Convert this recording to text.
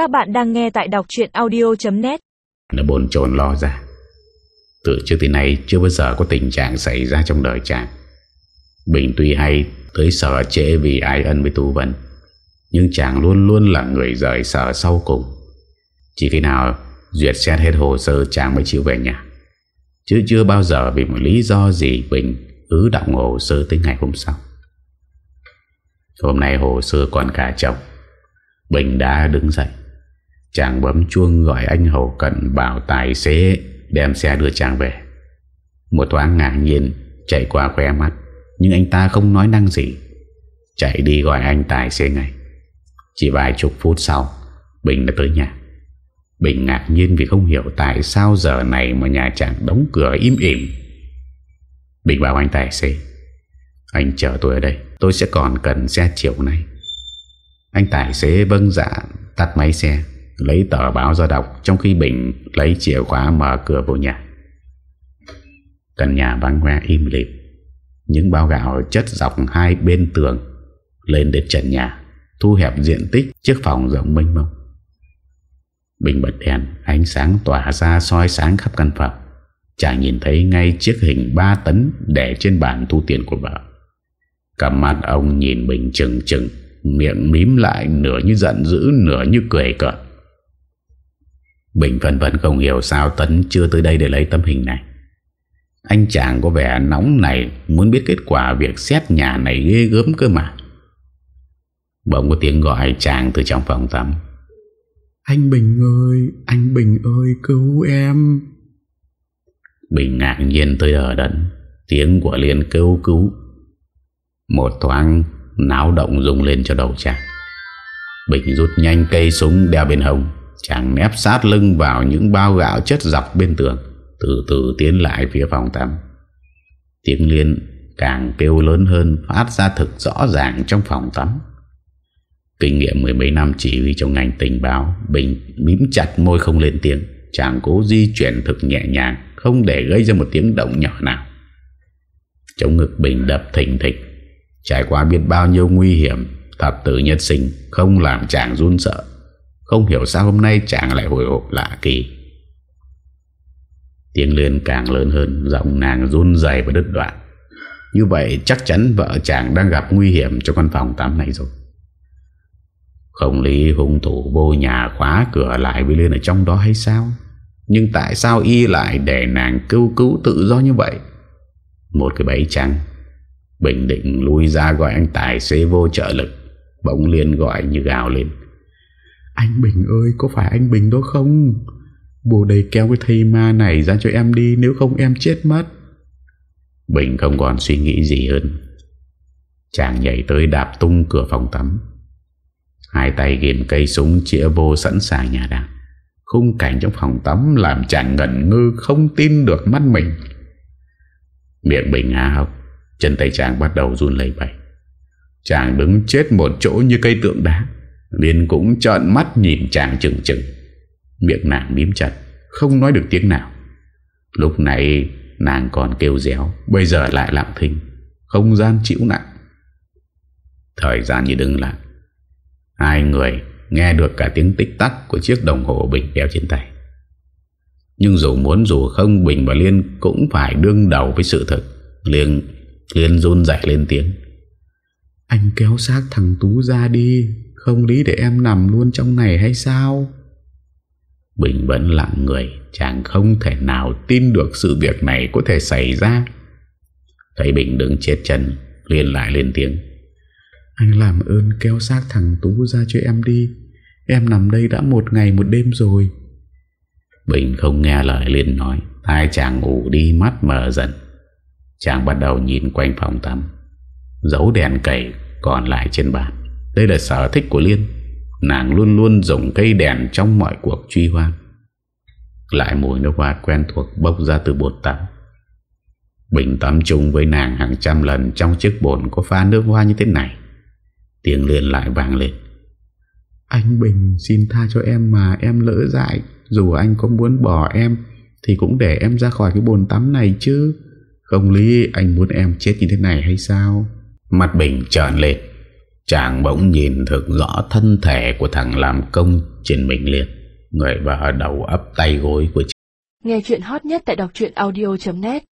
Các bạn đang nghe tại đọc chuyện audio.net Nó bồn chồn lo ra. Từ trước tới nay, chưa bao giờ có tình trạng xảy ra trong đời chàng. Bình tuy hay, tới sợ trễ vì ai ân với Tu Vân, Nhưng chàng luôn luôn là người rời sợ sau cùng. Chỉ khi nào duyệt xét hết hồ sơ, chàng mới chịu về nhà. Chứ chưa bao giờ vì một lý do gì Bình ứ động hồ sơ tới ngày hôm sau. Hôm nay hồ sơ còn cả chồng, Bình đã đứng dậy. Chàng bấm chuông gọi anh Hậu Cận bảo tài xế đem xe đưa chàng về. Một thoáng ngạc nhiên chạy qua khoe mắt, nhưng anh ta không nói năng gì. Chạy đi gọi anh tài xế ngay. Chỉ vài chục phút sau, Bình đã tới nhà. Bình ngạc nhiên vì không hiểu tại sao giờ này mà nhà chàng đóng cửa im ỉm. Bình bảo anh tài xế, anh chờ tôi ở đây, tôi sẽ còn cần xe chiều nay. Anh tài xế vâng dạ tắt máy xe Lấy tờ báo ra đọc, Trong khi Bình lấy chìa khóa mở cửa vô nhà. Căn nhà vắng hoe im lìm. Những bao gạo chất dọc hai bên tường Lên đến trần nhà, Thu hẹp diện tích chiếc phòng rộng mênh mông. Bình bật đèn, Ánh sáng tỏa ra soi sáng khắp căn phòng. Chàng nhìn thấy ngay chiếc hình 3 tấn Để trên bàn thu tiền của vợ. Cầm mặt ông nhìn Bình chừng chừng Miệng mím lại nửa như giận dữ, Nửa như cười cợt. Bình phần vẫn không hiểu sao Tấn chưa tới đây để lấy tấm hình này. Anh chàng có vẻ nóng này Muốn biết kết quả việc xét nhà này ghê gớm cơ mà. Bỗng có tiếng gọi chàng từ trong phòng tắm. Anh Bình ơi Anh Bình ơi cứu em. Bình ngạc nhiên tới ở đần Tiếng của Liên kêu cứu. Một thoáng Náo động rung lên cho đầu chàng. Bình rút nhanh cây súng đeo bên hông Chàng nép sát lưng vào những bao gạo chất dọc bên tường, Từ từ tiến lại phía phòng tắm. Tiếng liên càng kêu lớn hơn, Phát ra thực rõ ràng trong phòng tắm. Kinh nghiệm mười mấy năm chỉ huy trong ngành tình báo, Bình mím chặt môi không lên tiếng. Chàng cố di chuyển thực nhẹ nhàng, Không để gây ra một tiếng động nhỏ nào. Trong ngực Bình đập thình thịch. Trải qua biết bao nhiêu nguy hiểm, Thập tử nhất sinh Không làm chàng run sợ không hiểu sao hôm nay chàng lại hồi hộp lạ kỳ. Tiếng lên càng lớn hơn, Giọng nàng run dày và đứt đoạn. Như vậy chắc chắn vợ chàng đang gặp nguy hiểm cho căn phòng tắm này rồi. Không lý hung thủ vô nhà khóa cửa lại với Liên ở trong đó hay sao? Nhưng tại sao y lại để nàng cứu cứu tự do như vậy? Một cái bẫy trắng. Bình định lui ra gọi anh tài xế vô trợ lực. Bỗng Liên gọi như gào lên anh Bình ơi, có phải anh Bình đó không? Bồ đầy kéo cái thầy ma này ra cho em đi, Nếu không em chết mất. Bình không còn suy nghĩ gì hơn. Chàng nhảy tới đạp tung cửa phòng tắm. Hai tay ghim cây súng chĩa vô sẵn sàng nhà đạn. Khung cảnh trong phòng tắm Làm chàng ngẩn ngư không tin được mắt mình. Miệng Bình á học Chân tay chàng bắt đầu run lấy bẩy. Chàng đứng chết một chỗ như cây tượng đá. Liên cũng trợn mắt nhìn chàng chừng chừng. Miệng nàng mím chặt Không nói được tiếng nào. Lúc này nàng còn kêu réo Bây giờ lại lặng thinh Không gian chịu nặng. Thời gian như đứng lại Hai người nghe được cả tiếng tích tắc Của chiếc đồng hồ Bình đeo trên tay. Nhưng dù muốn dù không Bình và Liên cũng phải đương đầu với sự thật. Liên, Liên run dậy lên tiếng. Anh kéo xác thằng Tú ra đi không lý để em nằm luôn trong này hay sao? Bình vẫn lặng người, Chàng không thể nào tin được sự việc này có thể xảy ra. Thấy Bình đứng chết chân, liền lại lên tiếng. Anh làm ơn kéo xác thằng Tú ra cho em đi. Em nằm đây đã một ngày một đêm rồi. Bình không nghe lời liền nói. Hai chàng ngủ đi mắt mở dần. Chàng bắt đầu nhìn quanh phòng tắm. Dấu đèn cầy còn lại trên bàn đây là sở thích của Liên. Nàng luôn luôn dùng cây đèn trong mọi cuộc truy hoang Lại mùi nước hoa quen thuộc bốc ra từ bột tắm. Bình tắm chung với nàng hàng trăm lần Trong chiếc bồn có pha nước hoa như thế này. Tiếng Liên lại vàng lên. Anh Bình xin tha cho em mà em lỡ dại. Dù anh có muốn bỏ em, Thì cũng để em ra khỏi cái bồn tắm này chứ. Không lý anh muốn em chết như thế này hay sao? Mặt Bình trợn lên. Chàng bỗng nhìn thực rõ thân thể của thằng làm công trên mình liệt Người vợ đầu ấp tay gối của chàng Nghe chuyện hot nhất tại đọc audio.net